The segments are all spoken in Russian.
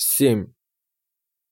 7.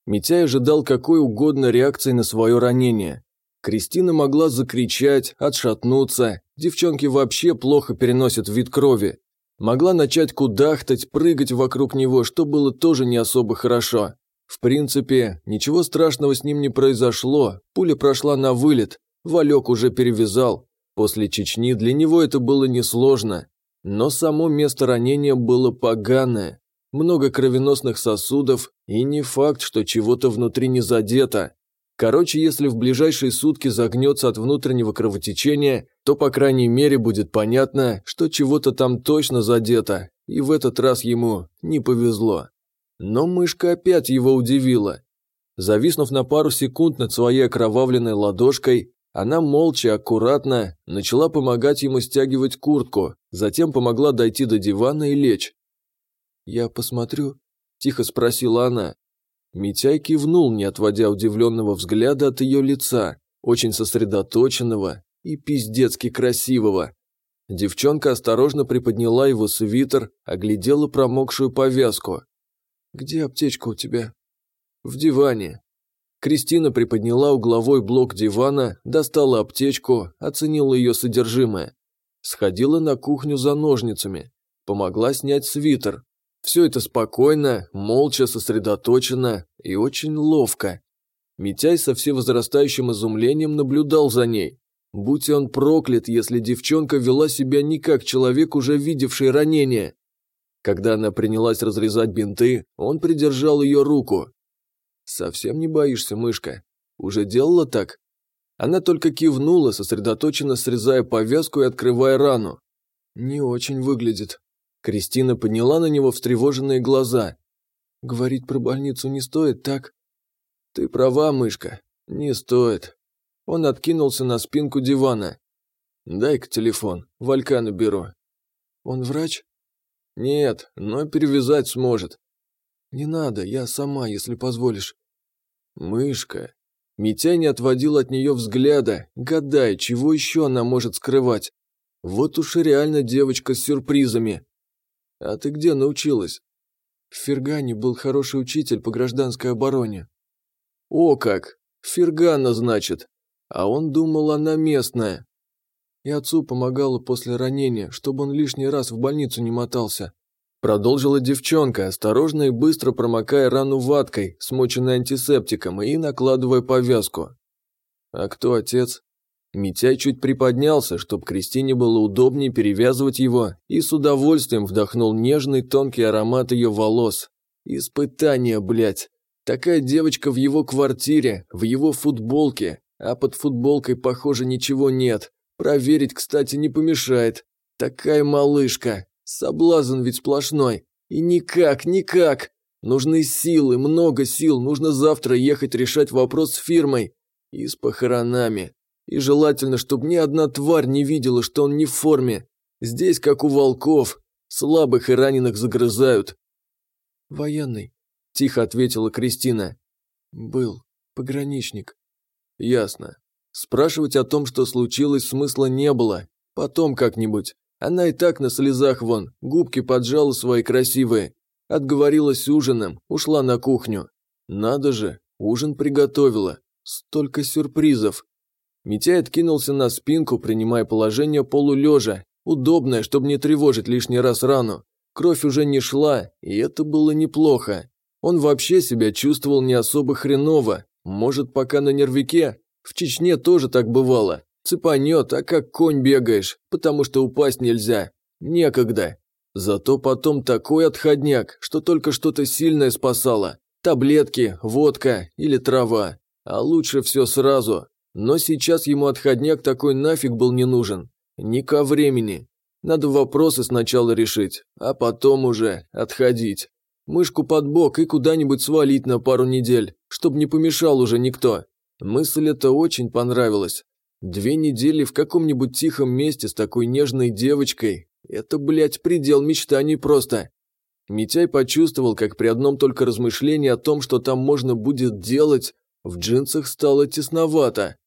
Митяй ожидал какой угодно реакции на свое ранение. Кристина могла закричать, отшатнуться, девчонки вообще плохо переносят вид крови. Могла начать кудахтать, прыгать вокруг него, что было тоже не особо хорошо. В принципе, ничего страшного с ним не произошло, пуля прошла на вылет, Валек уже перевязал. После Чечни для него это было несложно. Но само место ранения было поганое много кровеносных сосудов, и не факт, что чего-то внутри не задето. Короче, если в ближайшие сутки загнется от внутреннего кровотечения, то, по крайней мере, будет понятно, что чего-то там точно задето, и в этот раз ему не повезло. Но мышка опять его удивила. Зависнув на пару секунд над своей окровавленной ладошкой, она молча, аккуратно начала помогать ему стягивать куртку, затем помогла дойти до дивана и лечь. «Я посмотрю?» – тихо спросила она. Митяй кивнул, не отводя удивленного взгляда от ее лица, очень сосредоточенного и пиздецки красивого. Девчонка осторожно приподняла его свитер, оглядела промокшую повязку. «Где аптечка у тебя?» «В диване». Кристина приподняла угловой блок дивана, достала аптечку, оценила ее содержимое. Сходила на кухню за ножницами. Помогла снять свитер, все это спокойно, молча, сосредоточенно и очень ловко. Митяй со всевозрастающим изумлением наблюдал за ней. Будь он проклят, если девчонка вела себя не как человек, уже видевший ранение. Когда она принялась разрезать бинты, он придержал ее руку. «Совсем не боишься, мышка? Уже делала так?» Она только кивнула, сосредоточенно срезая повязку и открывая рану. «Не очень выглядит», Кристина подняла на него встревоженные глаза. «Говорить про больницу не стоит, так?» «Ты права, мышка, не стоит». Он откинулся на спинку дивана. «Дай-ка телефон, Валька наберу». «Он врач?» «Нет, но перевязать сможет». «Не надо, я сама, если позволишь». «Мышка». Митяй не отводил от нее взгляда, гадая, чего еще она может скрывать. Вот уж и реально девочка с сюрпризами. «А ты где научилась?» «В Фергане был хороший учитель по гражданской обороне». «О как! Фергана, значит! А он думал, она местная». И отцу помогала после ранения, чтобы он лишний раз в больницу не мотался. Продолжила девчонка, осторожно и быстро промокая рану ваткой, смоченной антисептиком, и накладывая повязку. «А кто отец?» Митяй чуть приподнялся, чтобы Кристине было удобнее перевязывать его, и с удовольствием вдохнул нежный тонкий аромат ее волос. Испытание, блядь. Такая девочка в его квартире, в его футболке, а под футболкой, похоже, ничего нет. Проверить, кстати, не помешает. Такая малышка. Соблазн ведь сплошной. И никак, никак. Нужны силы, много сил. Нужно завтра ехать решать вопрос с фирмой. И с похоронами. И желательно, чтобы ни одна тварь не видела, что он не в форме. Здесь, как у волков, слабых и раненых загрызают. «Военный», – тихо ответила Кристина. «Был. Пограничник». «Ясно. Спрашивать о том, что случилось, смысла не было. Потом как-нибудь. Она и так на слезах вон, губки поджала свои красивые. Отговорилась ужином, ушла на кухню. Надо же, ужин приготовила. Столько сюрпризов. Митяй откинулся на спинку, принимая положение полулежа, удобное, чтобы не тревожить лишний раз рану. Кровь уже не шла, и это было неплохо. Он вообще себя чувствовал не особо хреново. Может, пока на нервике? В Чечне тоже так бывало. Цепанет, а как конь бегаешь, потому что упасть нельзя. Некогда. Зато потом такой отходняк, что только что-то сильное спасало. Таблетки, водка или трава. А лучше все сразу. Но сейчас ему отходняк такой нафиг был не нужен. Ни ко времени. Надо вопросы сначала решить, а потом уже отходить. Мышку под бок и куда-нибудь свалить на пару недель, чтобы не помешал уже никто. Мысль эта очень понравилась. Две недели в каком-нибудь тихом месте с такой нежной девочкой – это, блядь, предел мечтаний просто. Митяй почувствовал, как при одном только размышлении о том, что там можно будет делать, в джинсах стало тесновато.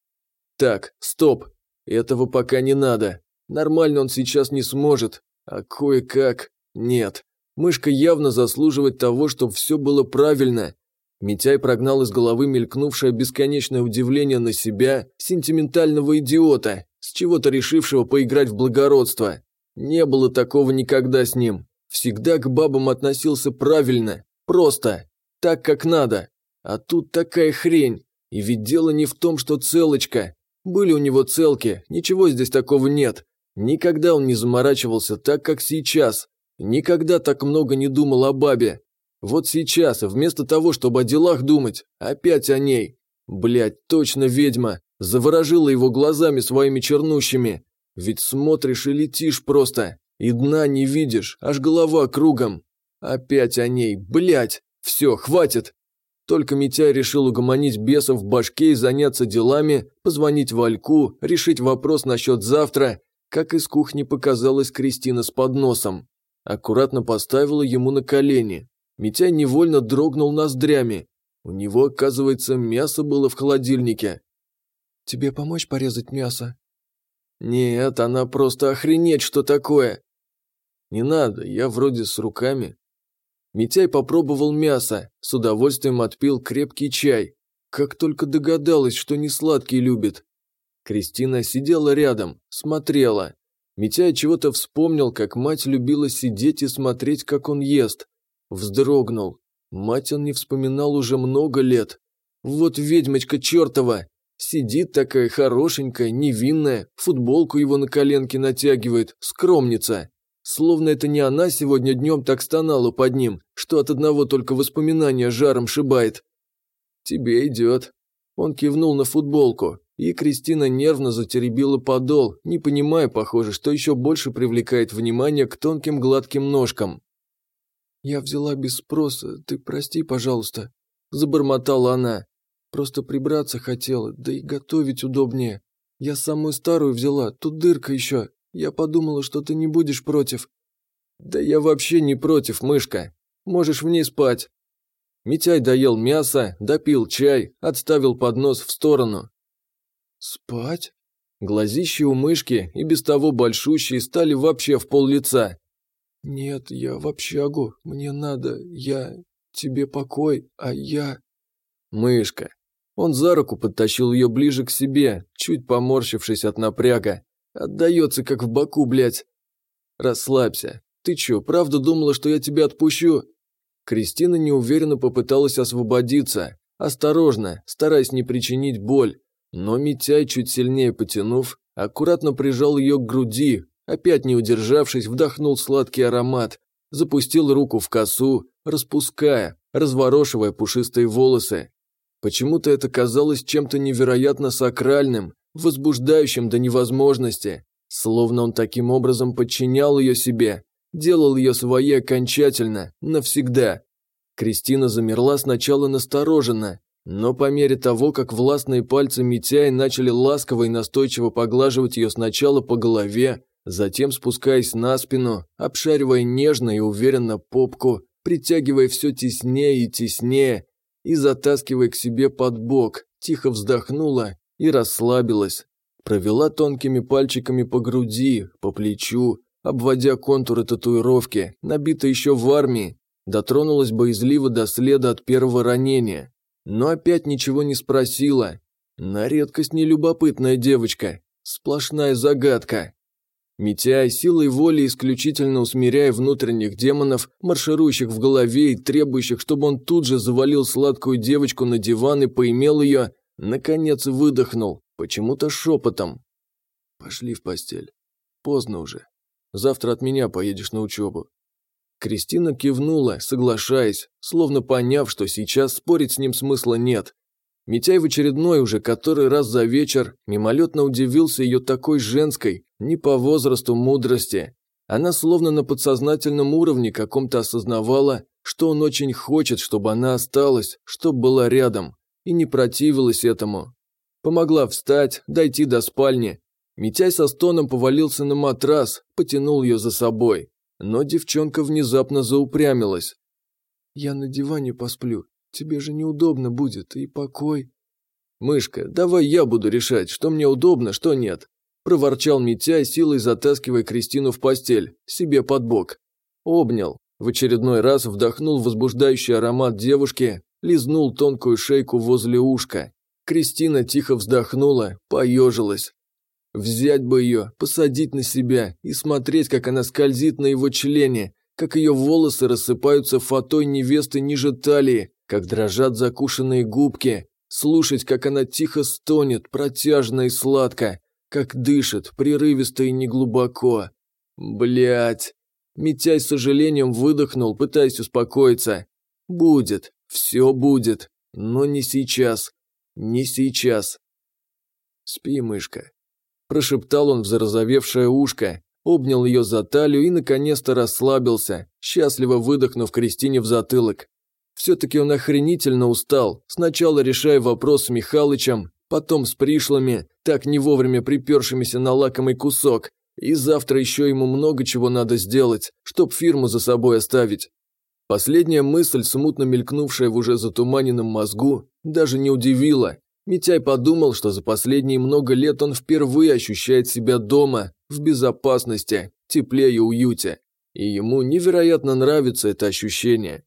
Так, стоп. Этого пока не надо. Нормально он сейчас не сможет. А кое-как нет. Мышка явно заслуживает того, чтобы все было правильно. Митяй прогнал из головы мелькнувшее бесконечное удивление на себя сентиментального идиота, с чего-то решившего поиграть в благородство. Не было такого никогда с ним. Всегда к бабам относился правильно, просто, так как надо. А тут такая хрень. И ведь дело не в том, что целочка. Были у него целки, ничего здесь такого нет. Никогда он не заморачивался так, как сейчас. Никогда так много не думал о бабе. Вот сейчас, вместо того, чтобы о делах думать, опять о ней. Блять, точно ведьма. Заворожила его глазами своими чернущими. Ведь смотришь и летишь просто. И дна не видишь, аж голова кругом. Опять о ней, блять. Все, хватит. Только Митяй решил угомонить бесов в башке и заняться делами, позвонить Вальку, решить вопрос насчет завтра, как из кухни показалась Кристина с подносом. Аккуратно поставила ему на колени. Митяй невольно дрогнул ноздрями. У него, оказывается, мясо было в холодильнике. «Тебе помочь порезать мясо?» «Нет, она просто охренеть, что такое!» «Не надо, я вроде с руками», Митяй попробовал мясо, с удовольствием отпил крепкий чай. Как только догадалась, что не сладкий любит. Кристина сидела рядом, смотрела. Митяй чего-то вспомнил, как мать любила сидеть и смотреть, как он ест. Вздрогнул. Мать он не вспоминал уже много лет. Вот ведьмочка чертова! Сидит такая хорошенькая, невинная, футболку его на коленке натягивает, скромница. Словно это не она сегодня днем так стонала под ним, что от одного только воспоминания жаром шибает. «Тебе идет». Он кивнул на футболку, и Кристина нервно затеребила подол, не понимая, похоже, что еще больше привлекает внимание к тонким гладким ножкам. «Я взяла без спроса, ты прости, пожалуйста», – забормотала она. «Просто прибраться хотела, да и готовить удобнее. Я самую старую взяла, тут дырка еще, я подумала, что ты не будешь против». «Да я вообще не против, мышка. Можешь в ней спать». Митяй доел мясо, допил чай, отставил поднос в сторону. «Спать?» Глазищи у мышки, и без того большущие, стали вообще в пол лица. «Нет, я в общагу. Мне надо. Я... Тебе покой, а я...» «Мышка». Он за руку подтащил ее ближе к себе, чуть поморщившись от напряга. Отдается, как в боку, блядь. Расслабься. Ты чё, правда думала, что я тебя отпущу? Кристина неуверенно попыталась освободиться. Осторожно, стараясь не причинить боль. Но Митяй, чуть сильнее потянув, аккуратно прижал ее к груди, опять не удержавшись, вдохнул сладкий аромат, запустил руку в косу, распуская, разворошивая пушистые волосы. Почему-то это казалось чем-то невероятно сакральным, возбуждающим до невозможности, словно он таким образом подчинял ее себе, делал ее своей окончательно, навсегда. Кристина замерла сначала настороженно, но по мере того, как властные пальцы Митяя начали ласково и настойчиво поглаживать ее сначала по голове, затем спускаясь на спину, обшаривая нежно и уверенно попку, притягивая все теснее и теснее и затаскивая к себе под бок, тихо вздохнула и расслабилась. Провела тонкими пальчиками по груди, по плечу, обводя контуры татуировки, набитой еще в армии, дотронулась боязливо до следа от первого ранения. Но опять ничего не спросила. На редкость нелюбопытная девочка. Сплошная загадка. Митяй силой воли исключительно усмиряя внутренних демонов, марширующих в голове и требующих, чтобы он тут же завалил сладкую девочку на диван и поимел ее, Наконец выдохнул, почему-то шепотом. «Пошли в постель. Поздно уже. Завтра от меня поедешь на учебу». Кристина кивнула, соглашаясь, словно поняв, что сейчас спорить с ним смысла нет. Митяй в очередной уже который раз за вечер мимолетно удивился ее такой женской, не по возрасту мудрости. Она словно на подсознательном уровне каком-то осознавала, что он очень хочет, чтобы она осталась, чтобы была рядом и не противилась этому. Помогла встать, дойти до спальни. Митяй со стоном повалился на матрас, потянул ее за собой. Но девчонка внезапно заупрямилась. «Я на диване посплю. Тебе же неудобно будет, и покой». «Мышка, давай я буду решать, что мне удобно, что нет», – проворчал Митяй, силой затаскивая Кристину в постель, себе под бок. Обнял, В очередной раз вдохнул возбуждающий аромат девушки, лизнул тонкую шейку возле ушка. Кристина тихо вздохнула, поежилась. Взять бы ее, посадить на себя и смотреть, как она скользит на его члене, как ее волосы рассыпаются фатой невесты ниже талии, как дрожат закушенные губки, слушать, как она тихо стонет, протяжно и сладко, как дышит, прерывисто и неглубоко. Блять. Митяй с сожалением выдохнул, пытаясь успокоиться. Будет, все будет, но не сейчас, не сейчас. Спи, мышка. Прошептал он в зарозовевшее ушко, обнял ее за талию и наконец-то расслабился, счастливо выдохнув Кристине в затылок. Все-таки он охренительно устал, сначала решая вопрос с Михалычем, потом с пришлыми, так не вовремя припершимися на лакомый кусок, и завтра еще ему много чего надо сделать, чтоб фирму за собой оставить. Последняя мысль, смутно мелькнувшая в уже затуманенном мозгу, даже не удивила. Митяй подумал, что за последние много лет он впервые ощущает себя дома, в безопасности, тепле и уюте. И ему невероятно нравится это ощущение.